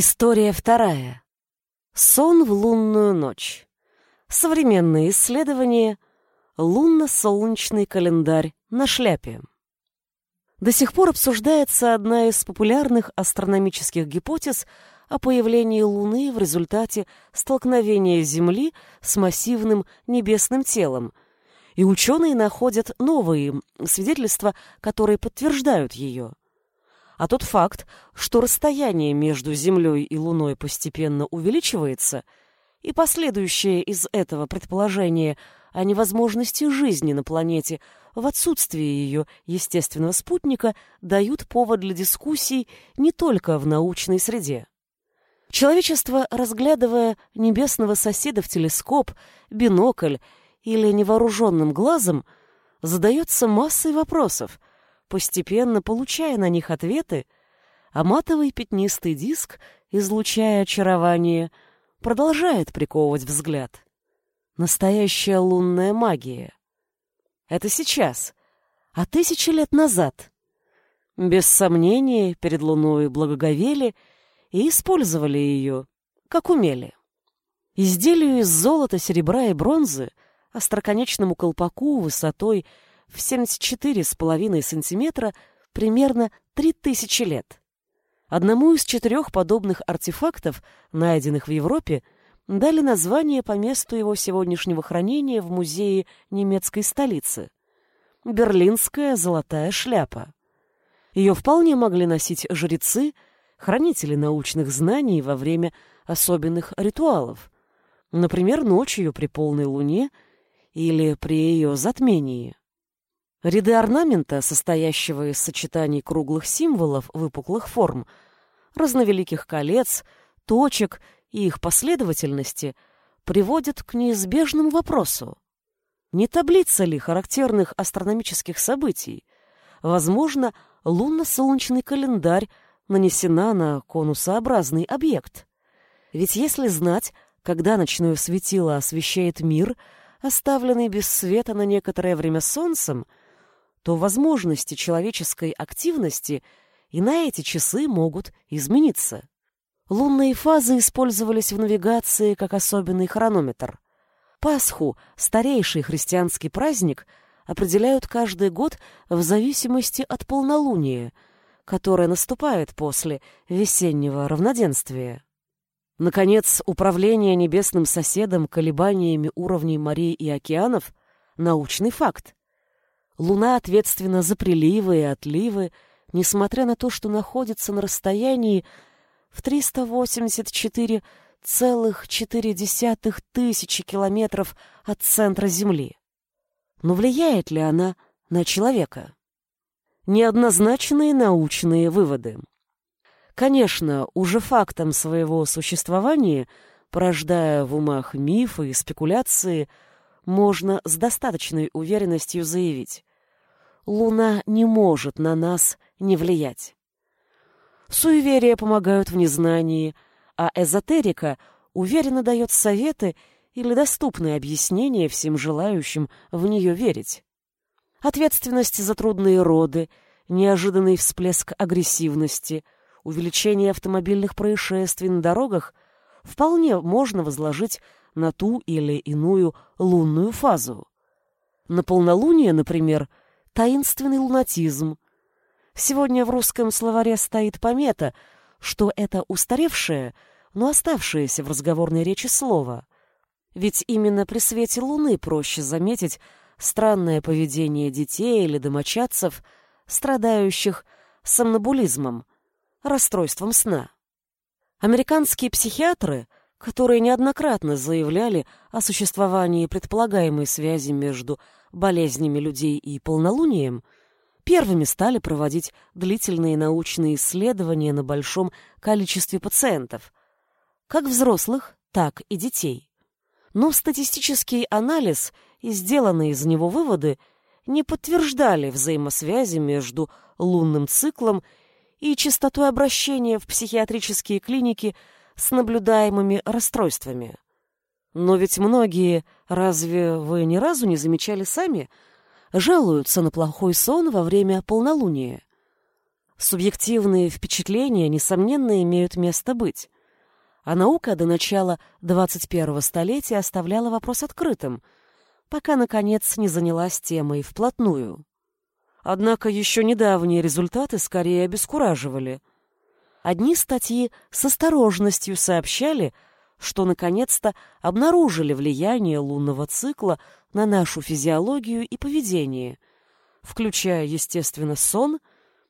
История вторая. Сон в лунную ночь. Современные исследования. Лунно-солнечный календарь на шляпе. До сих пор обсуждается одна из популярных астрономических гипотез о появлении Луны в результате столкновения Земли с массивным небесным телом, и ученые находят новые свидетельства, которые подтверждают ее. А тот факт, что расстояние между Землей и Луной постепенно увеличивается, и последующее из этого предположение о невозможности жизни на планете в отсутствии ее естественного спутника дают повод для дискуссий не только в научной среде. Человечество, разглядывая небесного соседа в телескоп, бинокль или невооруженным глазом, задается массой вопросов, постепенно получая на них ответы, а матовый пятнистый диск, излучая очарование, продолжает приковывать взгляд. Настоящая лунная магия. Это сейчас, а тысячи лет назад. Без сомнения, перед луной благоговели и использовали ее, как умели. Изделию из золота, серебра и бронзы, остроконечному колпаку высотой в 74,5 сантиметра примерно 3000 лет. Одному из четырех подобных артефактов, найденных в Европе, дали название по месту его сегодняшнего хранения в музее немецкой столицы. Берлинская золотая шляпа. Ее вполне могли носить жрецы, хранители научных знаний во время особенных ритуалов, например, ночью при полной луне или при ее затмении. Ряды орнамента, состоящего из сочетаний круглых символов выпуклых форм, разновеликих колец, точек и их последовательности, приводят к неизбежному вопросу. Не таблица ли характерных астрономических событий? Возможно, лунно-солнечный календарь нанесена на конусообразный объект. Ведь если знать, когда ночное светило освещает мир, оставленный без света на некоторое время солнцем, то возможности человеческой активности и на эти часы могут измениться. Лунные фазы использовались в навигации как особенный хронометр. Пасху, старейший христианский праздник, определяют каждый год в зависимости от полнолуния, которое наступает после весеннего равноденствия. Наконец, управление небесным соседом колебаниями уровней морей и океанов – научный факт. Луна ответственна за приливы и отливы, несмотря на то, что находится на расстоянии в 384,4 тысячи километров от центра Земли. Но влияет ли она на человека? Неоднозначные научные выводы. Конечно, уже фактом своего существования, порождая в умах мифы и спекуляции, можно с достаточной уверенностью заявить. Луна не может на нас не влиять. Суеверия помогают в незнании, а эзотерика уверенно дает советы или доступные объяснения всем желающим в нее верить. Ответственность за трудные роды, неожиданный всплеск агрессивности, увеличение автомобильных происшествий на дорогах вполне можно возложить на ту или иную лунную фазу. На полнолуние, например, таинственный лунатизм. Сегодня в русском словаре стоит помета, что это устаревшее, но оставшееся в разговорной речи слово. Ведь именно при свете луны проще заметить странное поведение детей или домочадцев, страдающих сомнобулизмом, расстройством сна. Американские психиатры, которые неоднократно заявляли о существовании предполагаемой связи между болезнями людей и полнолунием, первыми стали проводить длительные научные исследования на большом количестве пациентов, как взрослых, так и детей. Но статистический анализ и сделанные из него выводы не подтверждали взаимосвязи между лунным циклом и частотой обращения в психиатрические клиники с наблюдаемыми расстройствами. Но ведь многие, разве вы ни разу не замечали сами, жалуются на плохой сон во время полнолуния? Субъективные впечатления, несомненно, имеют место быть. А наука до начала 21-го столетия оставляла вопрос открытым, пока, наконец, не занялась темой вплотную. Однако еще недавние результаты скорее обескураживали. Одни статьи с осторожностью сообщали, что наконец-то обнаружили влияние лунного цикла на нашу физиологию и поведение, включая, естественно, сон,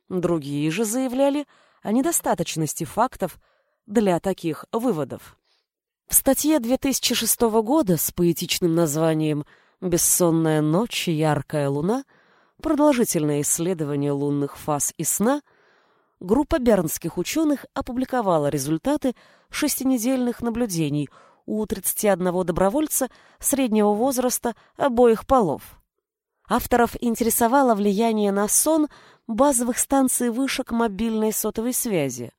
другие же заявляли о недостаточности фактов для таких выводов. В статье 2006 года с поэтичным названием «Бессонная ночь и яркая луна» продолжительное исследование лунных фаз и сна группа бернских ученых опубликовала результаты шестинедельных наблюдений у 31 добровольца среднего возраста обоих полов. Авторов интересовало влияние на сон базовых станций вышек мобильной сотовой связи.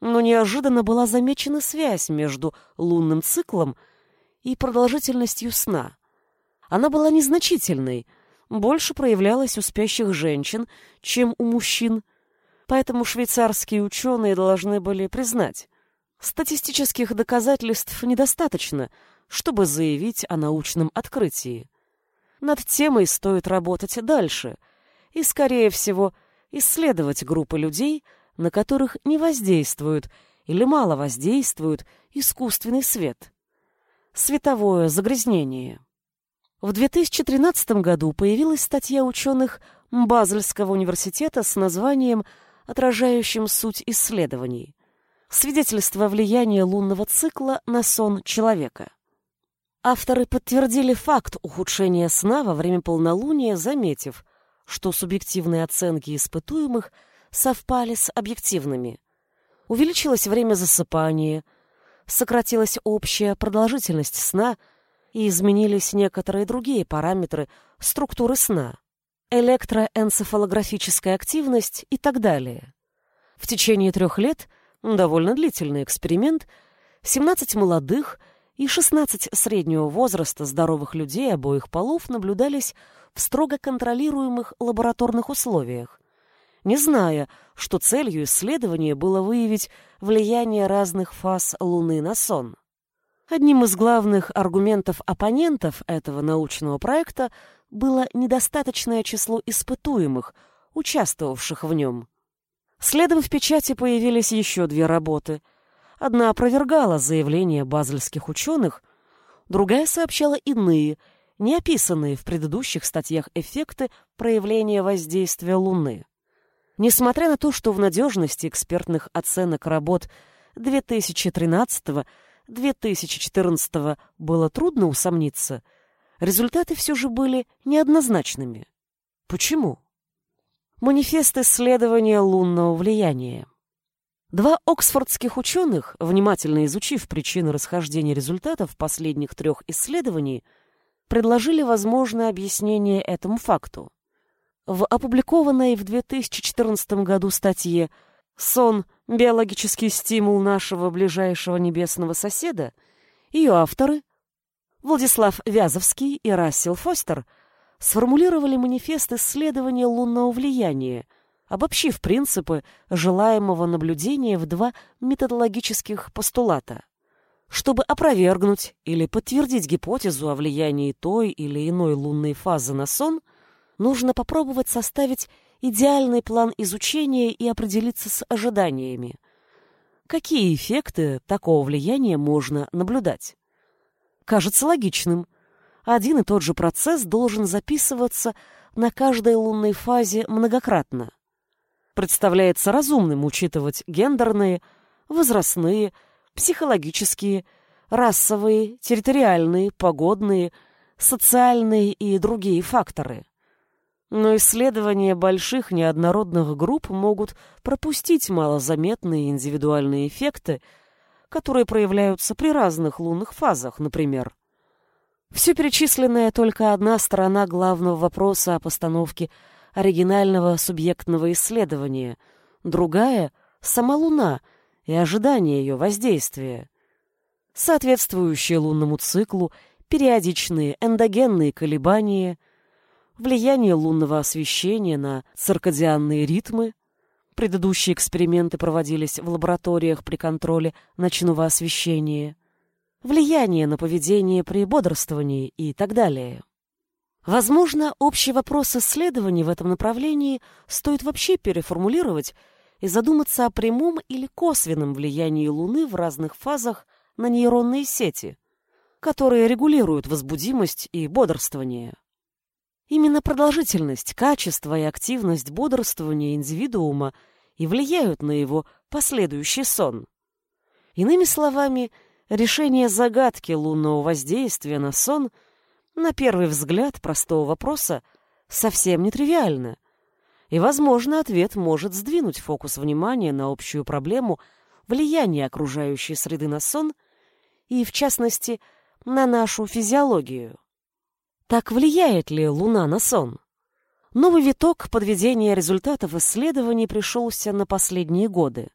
Но неожиданно была замечена связь между лунным циклом и продолжительностью сна. Она была незначительной, больше проявлялась у спящих женщин, чем у мужчин, поэтому швейцарские ученые должны были признать, статистических доказательств недостаточно, чтобы заявить о научном открытии. Над темой стоит работать дальше и, скорее всего, исследовать группы людей, на которых не воздействует или мало воздействует искусственный свет. Световое загрязнение. В 2013 году появилась статья ученых Базельского университета с названием отражающим суть исследований. Свидетельство влияния лунного цикла на сон человека. Авторы подтвердили факт ухудшения сна во время полнолуния, заметив, что субъективные оценки испытуемых совпали с объективными. Увеличилось время засыпания, сократилась общая продолжительность сна и изменились некоторые другие параметры структуры сна электроэнцефалографическая активность и так далее. В течение трех лет, довольно длительный эксперимент, 17 молодых и 16 среднего возраста здоровых людей обоих полов наблюдались в строго контролируемых лабораторных условиях, не зная, что целью исследования было выявить влияние разных фаз Луны на сон. Одним из главных аргументов оппонентов этого научного проекта было недостаточное число испытуемых, участвовавших в нем. Следом в печати появились еще две работы. Одна опровергала заявления базельских ученых, другая сообщала иные, не описанные в предыдущих статьях эффекты проявления воздействия Луны. Несмотря на то, что в надежности экспертных оценок работ 2013-2014 было трудно усомниться – результаты все же были неоднозначными. Почему? Манифест исследования лунного влияния. Два оксфордских ученых, внимательно изучив причины расхождения результатов последних трех исследований, предложили возможное объяснение этому факту. В опубликованной в 2014 году статье «Сон – биологический стимул нашего ближайшего небесного соседа» ее авторы Владислав Вязовский и Рассел Фостер сформулировали манифест исследования лунного влияния, обобщив принципы желаемого наблюдения в два методологических постулата. Чтобы опровергнуть или подтвердить гипотезу о влиянии той или иной лунной фазы на сон, нужно попробовать составить идеальный план изучения и определиться с ожиданиями. Какие эффекты такого влияния можно наблюдать? Кажется логичным. Один и тот же процесс должен записываться на каждой лунной фазе многократно. Представляется разумным учитывать гендерные, возрастные, психологические, расовые, территориальные, погодные, социальные и другие факторы. Но исследования больших неоднородных групп могут пропустить малозаметные индивидуальные эффекты, которые проявляются при разных лунных фазах, например. Все перечисленное только одна сторона главного вопроса о постановке оригинального субъектного исследования, другая — сама Луна и ожидание ее воздействия. Соответствующие лунному циклу периодичные эндогенные колебания, влияние лунного освещения на циркадианные ритмы, Предыдущие эксперименты проводились в лабораториях при контроле ночного освещения. Влияние на поведение при бодрствовании и так далее. Возможно, общий вопрос исследований в этом направлении стоит вообще переформулировать и задуматься о прямом или косвенном влиянии Луны в разных фазах на нейронные сети, которые регулируют возбудимость и бодрствование. Именно продолжительность, качество и активность бодрствования индивидуума и влияют на его последующий сон. Иными словами, решение загадки лунного воздействия на сон на первый взгляд простого вопроса совсем нетривиально. И, возможно, ответ может сдвинуть фокус внимания на общую проблему влияния окружающей среды на сон и, в частности, на нашу физиологию. Так влияет ли Луна на сон? Новый виток подведения результатов исследований пришелся на последние годы.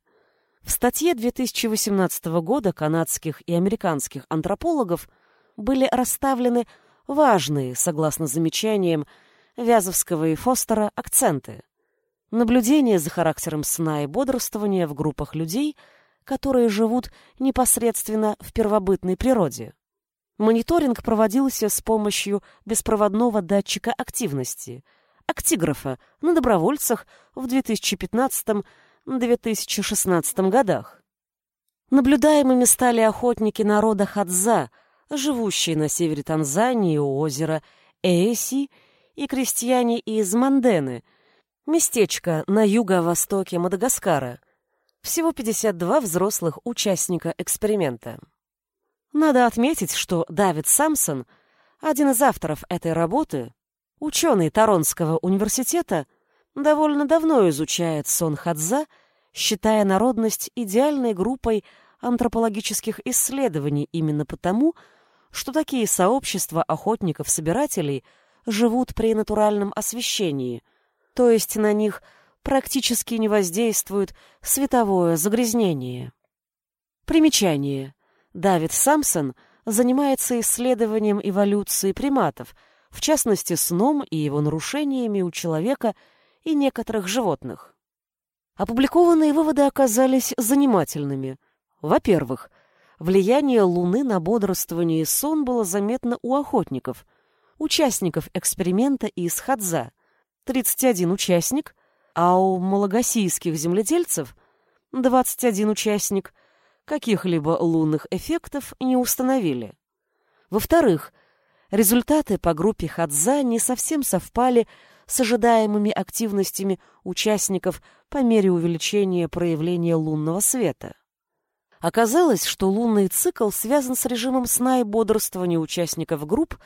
В статье 2018 года канадских и американских антропологов были расставлены важные, согласно замечаниям Вязовского и Фостера, акценты. Наблюдение за характером сна и бодрствования в группах людей, которые живут непосредственно в первобытной природе. Мониторинг проводился с помощью беспроводного датчика активности, актиграфа, на добровольцах в 2015-2016 годах. Наблюдаемыми стали охотники народа Хадза, живущие на севере Танзании у озера Эйси, и крестьяне из Мандены, местечко на юго-востоке Мадагаскара. Всего 52 взрослых участника эксперимента. Надо отметить, что Давид Самсон, один из авторов этой работы, ученый Торонского университета, довольно давно изучает сон Хадза, считая народность идеальной группой антропологических исследований именно потому, что такие сообщества охотников-собирателей живут при натуральном освещении, то есть на них практически не воздействует световое загрязнение. Примечание. Давид Самсон занимается исследованием эволюции приматов, в частности, сном и его нарушениями у человека и некоторых животных. Опубликованные выводы оказались занимательными. Во-первых, влияние Луны на бодрствование и сон было заметно у охотников, участников эксперимента из Хадза, 31 участник, а у малагасийских земледельцев 21 участник – каких-либо лунных эффектов не установили. Во-вторых, результаты по группе Хадза не совсем совпали с ожидаемыми активностями участников по мере увеличения проявления лунного света. Оказалось, что лунный цикл связан с режимом сна и бодрствования участников групп,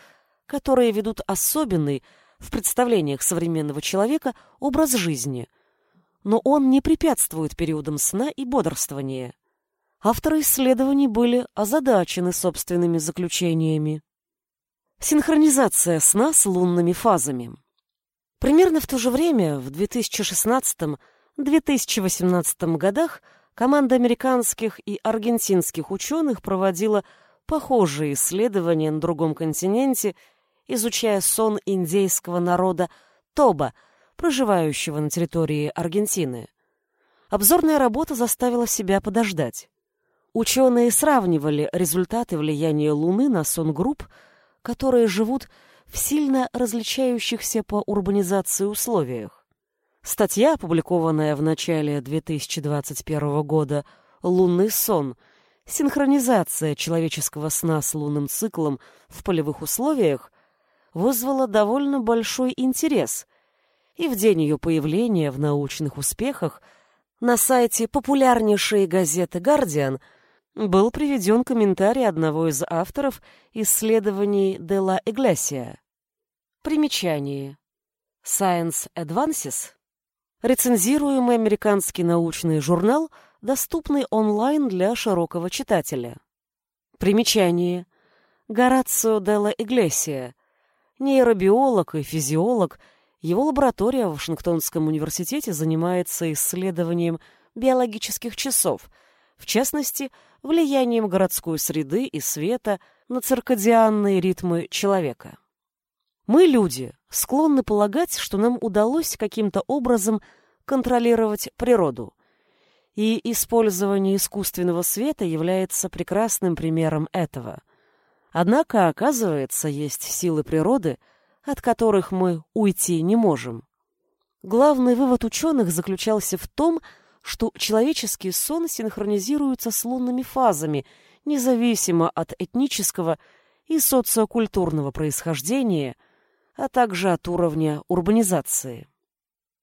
которые ведут особенный в представлениях современного человека образ жизни, но он не препятствует периодам сна и бодрствования. Авторы исследований были озадачены собственными заключениями. Синхронизация сна с лунными фазами. Примерно в то же время, в 2016-2018 годах, команда американских и аргентинских ученых проводила похожие исследования на другом континенте, изучая сон индейского народа Тоба, проживающего на территории Аргентины. Обзорная работа заставила себя подождать. Ученые сравнивали результаты влияния Луны на сон групп, которые живут в сильно различающихся по урбанизации условиях. Статья, опубликованная в начале 2021 года «Лунный сон. Синхронизация человеческого сна с лунным циклом в полевых условиях» вызвала довольно большой интерес, и в день ее появления в научных успехах на сайте популярнейшей газеты «Гардиан» был приведен комментарий одного из авторов исследований Дела Иглесия. Примечание. Science Advances. Рецензируемый американский научный журнал, доступный онлайн для широкого читателя. Примечание. Горацио Дела Иглесия. Нейробиолог и физиолог, его лаборатория в Вашингтонском университете занимается исследованием биологических часов, в частности, влиянием городской среды и света на циркадианные ритмы человека. Мы, люди, склонны полагать, что нам удалось каким-то образом контролировать природу. И использование искусственного света является прекрасным примером этого. Однако, оказывается, есть силы природы, от которых мы уйти не можем. Главный вывод ученых заключался в том, что человеческий сон синхронизируется с лунными фазами, независимо от этнического и социокультурного происхождения, а также от уровня урбанизации.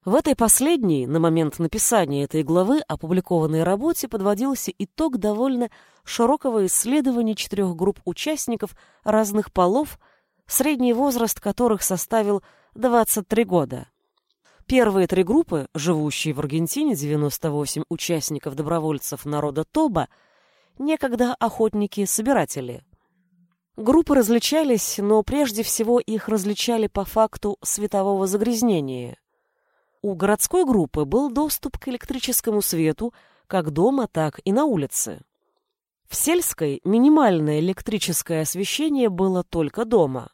В этой последней, на момент написания этой главы, опубликованной работе подводился итог довольно широкого исследования четырех групп участников разных полов, средний возраст которых составил 23 года. Первые три группы, живущие в Аргентине, 98 участников-добровольцев народа Тоба, некогда охотники-собиратели. Группы различались, но прежде всего их различали по факту светового загрязнения. У городской группы был доступ к электрическому свету как дома, так и на улице. В сельской минимальное электрическое освещение было только дома.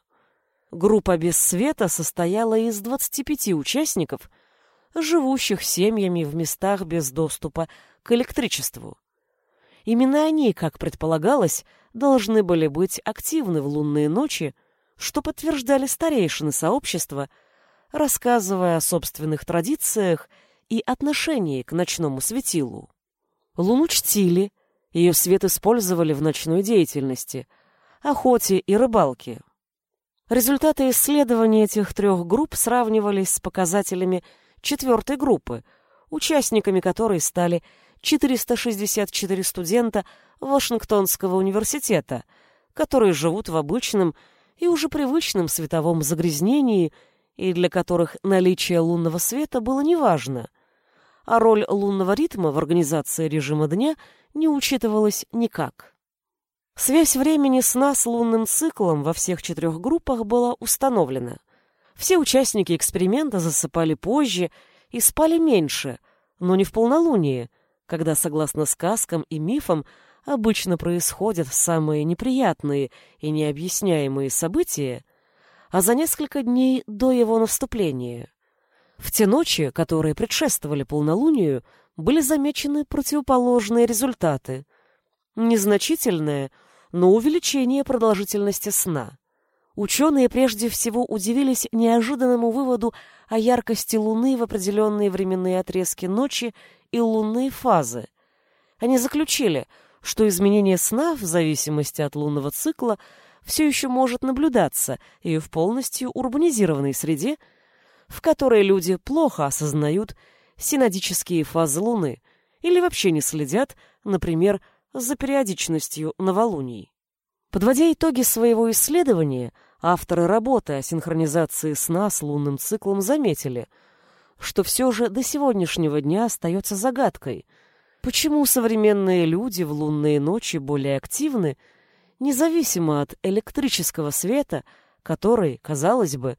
Группа без света состояла из 25 участников, живущих семьями в местах без доступа к электричеству. Именно они, как предполагалось, должны были быть активны в лунные ночи, что подтверждали старейшины сообщества, рассказывая о собственных традициях и отношении к ночному светилу. Луну чтили, ее свет использовали в ночной деятельности, охоте и рыбалке. Результаты исследований этих трех групп сравнивались с показателями четвертой группы, участниками которой стали 464 студента Вашингтонского университета, которые живут в обычном и уже привычном световом загрязнении и для которых наличие лунного света было неважно, а роль лунного ритма в организации режима дня не учитывалась никак. Связь времени сна с лунным циклом во всех четырех группах была установлена. Все участники эксперимента засыпали позже и спали меньше, но не в полнолуние, когда, согласно сказкам и мифам, обычно происходят самые неприятные и необъясняемые события, а за несколько дней до его наступления. В те ночи, которые предшествовали полнолунию, были замечены противоположные результаты. Незначительное – но увеличение продолжительности сна. Ученые прежде всего удивились неожиданному выводу о яркости Луны в определенные временные отрезки ночи и лунные фазы. Они заключили, что изменение сна в зависимости от лунного цикла все еще может наблюдаться и в полностью урбанизированной среде, в которой люди плохо осознают синодические фазы Луны или вообще не следят, например, за периодичностью новолуний. Подводя итоги своего исследования, авторы работы о синхронизации сна с лунным циклом заметили, что все же до сегодняшнего дня остается загадкой, почему современные люди в лунные ночи более активны, независимо от электрического света, который, казалось бы,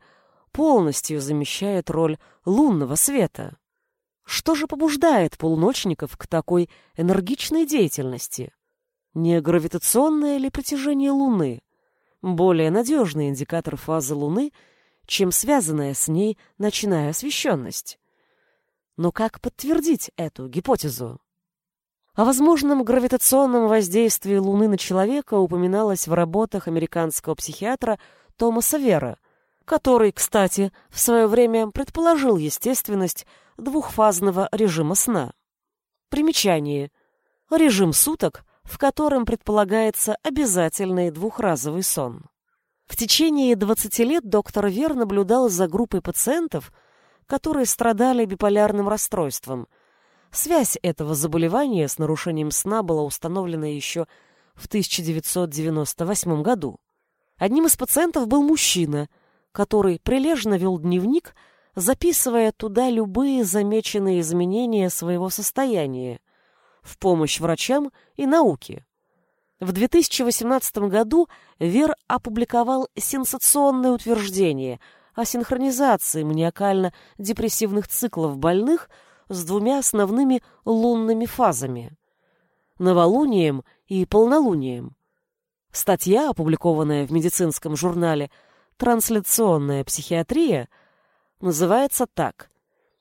полностью замещает роль лунного света. Что же побуждает полуночников к такой энергичной деятельности? Не гравитационное ли притяжение Луны? Более надежный индикатор фазы Луны, чем связанная с ней ночная освещенность. Но как подтвердить эту гипотезу? О возможном гравитационном воздействии Луны на человека упоминалось в работах американского психиатра Томаса Вера, который, кстати, в свое время предположил естественность двухфазного режима сна. Примечание. Режим суток, в котором предполагается обязательный двухразовый сон. В течение 20 лет доктор Вер наблюдал за группой пациентов, которые страдали биполярным расстройством. Связь этого заболевания с нарушением сна была установлена еще в 1998 году. Одним из пациентов был мужчина, который прилежно вел дневник, записывая туда любые замеченные изменения своего состояния в помощь врачам и науке. В 2018 году Вер опубликовал сенсационное утверждение о синхронизации маниакально-депрессивных циклов больных с двумя основными лунными фазами – новолунием и полнолунием. Статья, опубликованная в медицинском журнале «Трансляционная психиатрия», называется так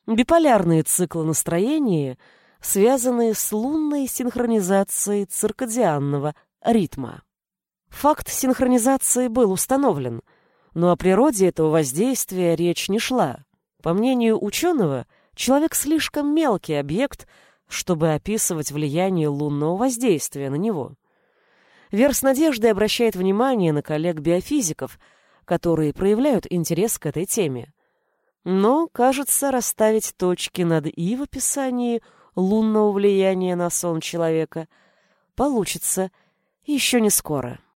Биполярные циклы настроения, связанные с лунной синхронизацией циркадианного ритма. Факт синхронизации был установлен, но о природе этого воздействия речь не шла. По мнению ученого, человек слишком мелкий объект, чтобы описывать влияние лунного воздействия на него. Вер с надеждой обращает внимание на коллег-биофизиков, которые проявляют интерес к этой теме. Но, кажется, расставить точки над «и» в описании лунного влияния на сон человека получится еще не скоро.